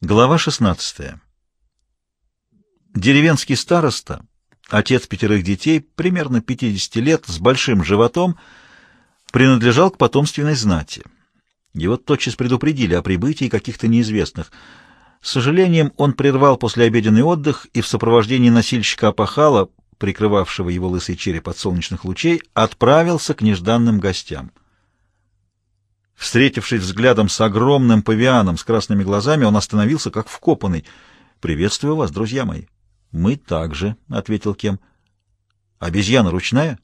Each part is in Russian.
Глава 16. Деревенский староста, отец пятерых детей, примерно 50 лет, с большим животом, принадлежал к потомственной знати. Его тотчас предупредили о прибытии каких-то неизвестных. С сожалением, он прервал послеобеденный отдых и в сопровождении носильщика Апахала, прикрывавшего его лысый череп от солнечных лучей, отправился к нежданным гостям. Встретившись взглядом с огромным павианом с красными глазами, он остановился как вкопанный. «Приветствую вас, друзья мои». «Мы также», — ответил Кем. «Обезьяна ручная?»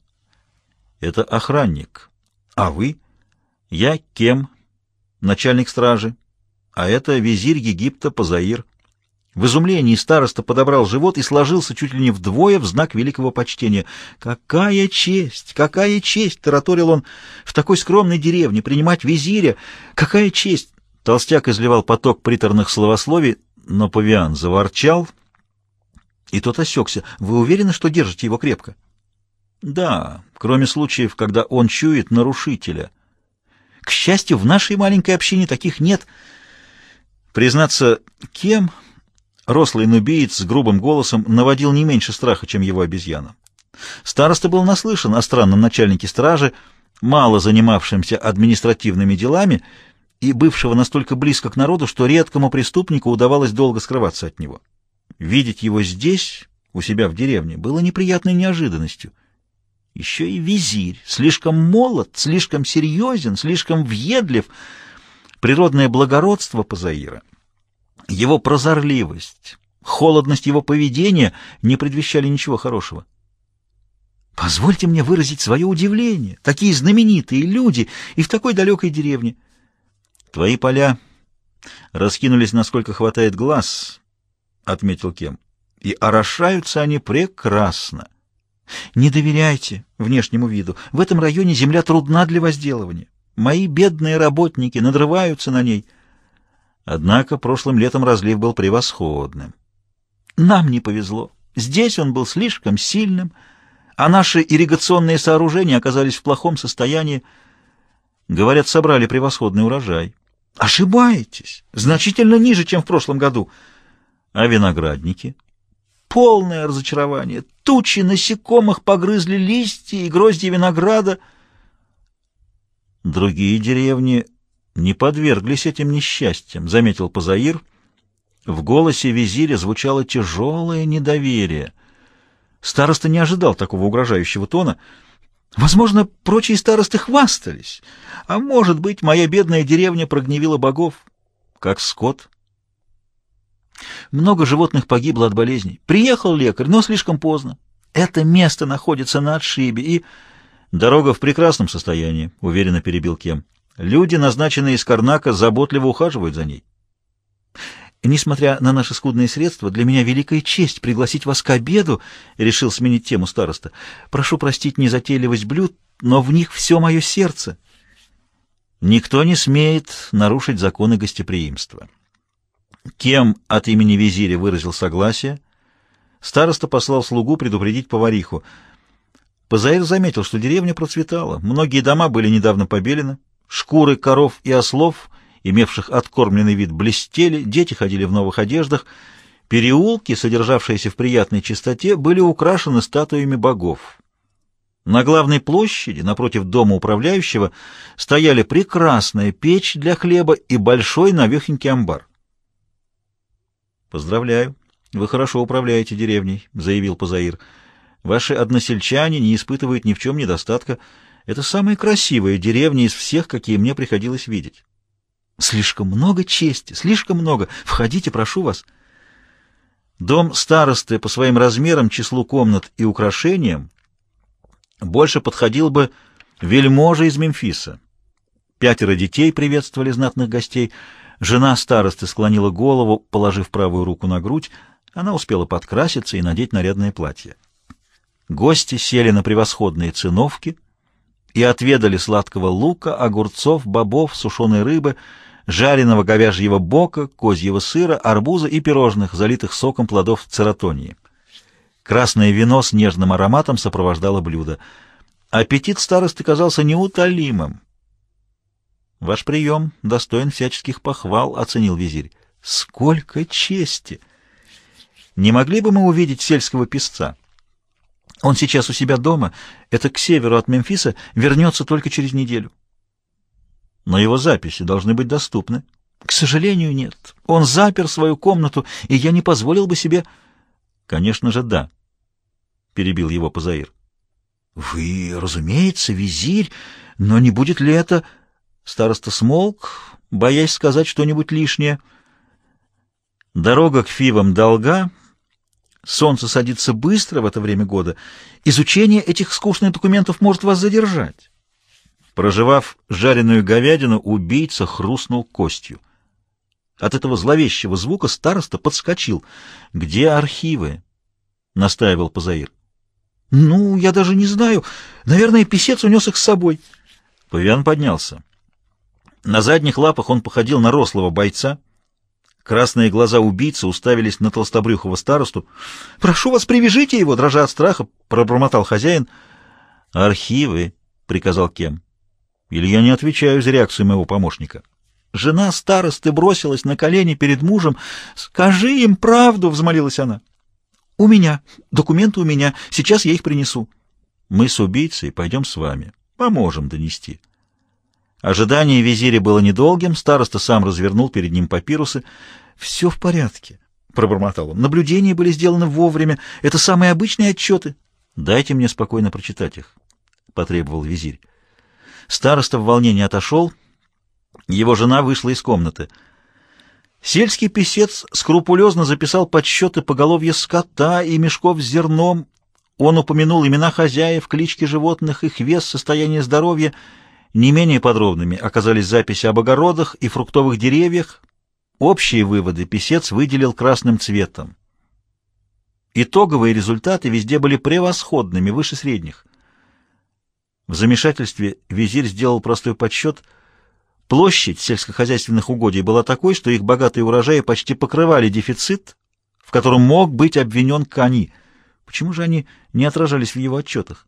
«Это охранник. А вы?» «Я Кем, начальник стражи. А это визирь Египта Пазаир». В изумлении староста подобрал живот и сложился чуть ли не вдвое в знак великого почтения. «Какая честь! Какая честь!» — тараторил он в такой скромной деревне, принимать визиря. «Какая честь!» Толстяк изливал поток приторных словословий, но павиан заворчал, и тот осекся. «Вы уверены, что держите его крепко?» «Да, кроме случаев, когда он чует нарушителя. К счастью, в нашей маленькой общине таких нет. Признаться, кем...» Рослый нубиец с грубым голосом наводил не меньше страха, чем его обезьяна. Староста был наслышан о странном начальнике стражи, мало занимавшемся административными делами и бывшего настолько близко к народу, что редкому преступнику удавалось долго скрываться от него. Видеть его здесь, у себя в деревне, было неприятной неожиданностью. Еще и визирь, слишком молод, слишком серьезен, слишком въедлив. Природное благородство Пазаира — его прозорливость, холодность его поведения не предвещали ничего хорошего. Позвольте мне выразить свое удивление. Такие знаменитые люди и в такой далекой деревне. Твои поля раскинулись, насколько хватает глаз, — отметил Кем, — и орошаются они прекрасно. Не доверяйте внешнему виду. В этом районе земля трудна для возделывания. Мои бедные работники надрываются на ней — Однако прошлым летом разлив был превосходным. Нам не повезло. Здесь он был слишком сильным, а наши ирригационные сооружения оказались в плохом состоянии. Говорят, собрали превосходный урожай. Ошибаетесь. Значительно ниже, чем в прошлом году. А виноградники? Полное разочарование. Тучи насекомых погрызли листья и грозди винограда. Другие деревни не подверглись этим несчастьям, — заметил Пазаир. В голосе визиря звучало тяжелое недоверие. Староста не ожидал такого угрожающего тона. Возможно, прочие старосты хвастались, а может быть, моя бедная деревня прогневила богов, как скот. Много животных погибло от болезней. Приехал лекарь, но слишком поздно. Это место находится на отшибе, и... Дорога в прекрасном состоянии, — уверенно перебил Кем. Люди, назначенные из Карнака, заботливо ухаживают за ней. Несмотря на наши скудные средства, для меня великая честь пригласить вас к обеду, — решил сменить тему староста. Прошу простить незатейливость блюд, но в них все мое сердце. Никто не смеет нарушить законы гостеприимства. Кем от имени визиря выразил согласие, староста послал слугу предупредить повариху. Позаир заметил, что деревня процветала, многие дома были недавно побелены, Шкуры коров и ослов, имевших откормленный вид, блестели, дети ходили в новых одеждах. Переулки, содержавшиеся в приятной чистоте, были украшены статуями богов. На главной площади, напротив дома управляющего, стояли прекрасная печь для хлеба и большой навехенький амбар. «Поздравляю, вы хорошо управляете деревней», — заявил Пазаир. «Ваши односельчане не испытывают ни в чем недостатка». Это самая красивая деревня из всех, какие мне приходилось видеть. Слишком много чести, слишком много. Входите, прошу вас. Дом старосты по своим размерам, числу комнат и украшениям больше подходил бы вельможе из Мемфиса. Пятеро детей приветствовали знатных гостей. Жена старосты склонила голову, положив правую руку на грудь. Она успела подкраситься и надеть нарядное платье. Гости сели на превосходные циновки — и отведали сладкого лука, огурцов, бобов, сушеной рыбы, жареного говяжьего бока, козьего сыра, арбуза и пирожных, залитых соком плодов цератонии. Красное вино с нежным ароматом сопровождало блюдо. Аппетит старосты казался неутолимым. «Ваш прием достоин всяческих похвал», — оценил визирь. Сколько чести! Не могли бы мы увидеть сельского песца? Он сейчас у себя дома, это к северу от Мемфиса, вернется только через неделю. Но его записи должны быть доступны. К сожалению, нет. Он запер свою комнату, и я не позволил бы себе... Конечно же, да, — перебил его Пазаир. Вы, разумеется, визирь, но не будет ли это... Староста смолк, боясь сказать что-нибудь лишнее. Дорога к Фивам долга, солнце садится быстро в это время года. Изучение этих скучных документов может вас задержать. Проживав жареную говядину, убийца хрустнул костью. От этого зловещего звука староста подскочил. «Где архивы?» — настаивал Пазаир. «Ну, я даже не знаю. Наверное, писец унес их с собой». Павиан поднялся. На задних лапах он походил на рослого бойца. Красные глаза убийцы уставились на толстобрюхого старосту. «Прошу вас, привяжите его!» — дрожа от страха, пробормотал хозяин. «Архивы!» — приказал Кем. Или я не отвечаю за реакцию моего помощника? Жена старосты бросилась на колени перед мужем. «Скажи им правду!» — взмолилась она. «У меня. Документы у меня. Сейчас я их принесу». «Мы с убийцей пойдем с вами. Поможем донести». Ожидание визиря было недолгим. Староста сам развернул перед ним папирусы. «Все в порядке», — пробормотал он. «Наблюдения были сделаны вовремя. Это самые обычные отчеты». «Дайте мне спокойно прочитать их», — потребовал визирь. Староста в волнении отошел. Его жена вышла из комнаты. Сельский писец скрупулезно записал подсчеты поголовья скота и мешков с зерном. Он упомянул имена хозяев, клички животных, их вес, состояние здоровья. Не менее подробными оказались записи об огородах и фруктовых деревьях. Общие выводы писец выделил красным цветом. Итоговые результаты везде были превосходными, выше средних. В замешательстве визирь сделал простой подсчет. Площадь сельскохозяйственных угодий была такой, что их богатые урожаи почти покрывали дефицит, в котором мог быть обвинен Кани. Почему же они не отражались в его отчетах?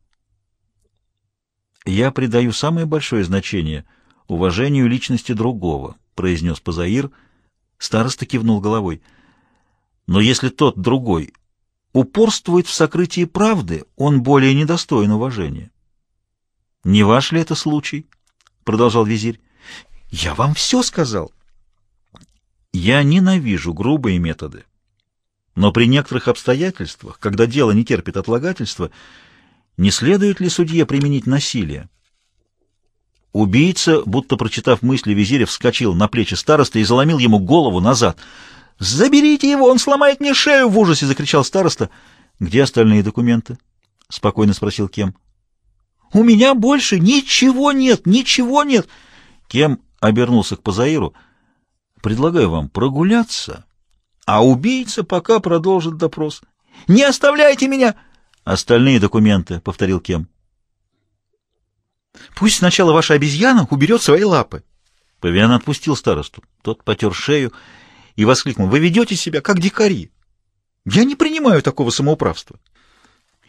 «Я придаю самое большое значение уважению личности другого», — произнес Пазаир. Староста кивнул головой. «Но если тот другой упорствует в сокрытии правды, он более недостоин уважения». «Не ваш ли это случай?» — продолжал визирь. «Я вам все сказал». «Я ненавижу грубые методы. Но при некоторых обстоятельствах, когда дело не терпит отлагательства, не следует ли судье применить насилие?» Убийца, будто прочитав мысли визиря, вскочил на плечи староста и заломил ему голову назад. «Заберите его, он сломает мне шею!» — в ужасе закричал староста. «Где остальные документы?» — спокойно спросил Кем. У меня больше ничего нет, ничего нет. Кем обернулся к Пазаиру. Предлагаю вам прогуляться, а убийца пока продолжит допрос. Не оставляйте меня! Остальные документы, повторил Кем. Пусть сначала ваша обезьяна уберет свои лапы. Павиан отпустил старосту. Тот потер шею и воскликнул. Вы ведете себя как дикари. Я не принимаю такого самоуправства.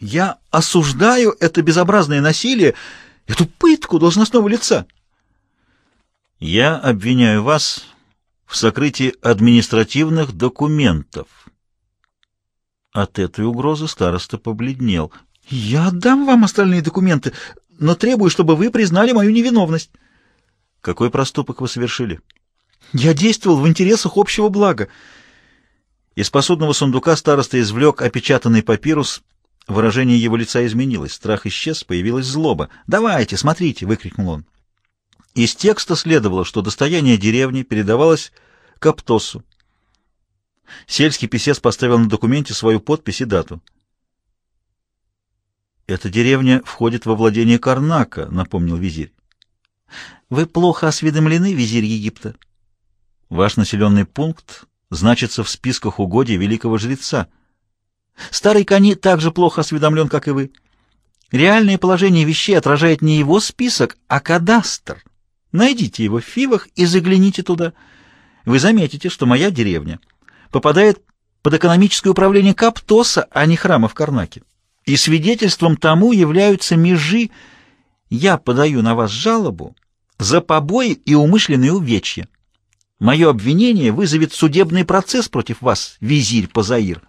Я осуждаю это безобразное насилие, эту пытку должностного лица. Я обвиняю вас в сокрытии административных документов. От этой угрозы староста побледнел. Я отдам вам остальные документы, но требую, чтобы вы признали мою невиновность. Какой проступок вы совершили? Я действовал в интересах общего блага. Из посудного сундука староста извлек опечатанный папирус Выражение его лица изменилось, страх исчез, появилась злоба. «Давайте, смотрите!» — выкрикнул он. Из текста следовало, что достояние деревни передавалось Каптосу. Сельский писец поставил на документе свою подпись и дату. «Эта деревня входит во владение Карнака», — напомнил визирь. «Вы плохо осведомлены, визирь Египта. Ваш населенный пункт значится в списках угодий великого жреца». Старый Кани также плохо осведомлен, как и вы. Реальное положение вещей отражает не его список, а кадастр. Найдите его в Фивах и загляните туда. Вы заметите, что моя деревня попадает под экономическое управление Каптоса, а не храма в Карнаке. И свидетельством тому являются межи. Я подаю на вас жалобу за побои и умышленные увечья. Мое обвинение вызовет судебный процесс против вас, визирь Пазаир.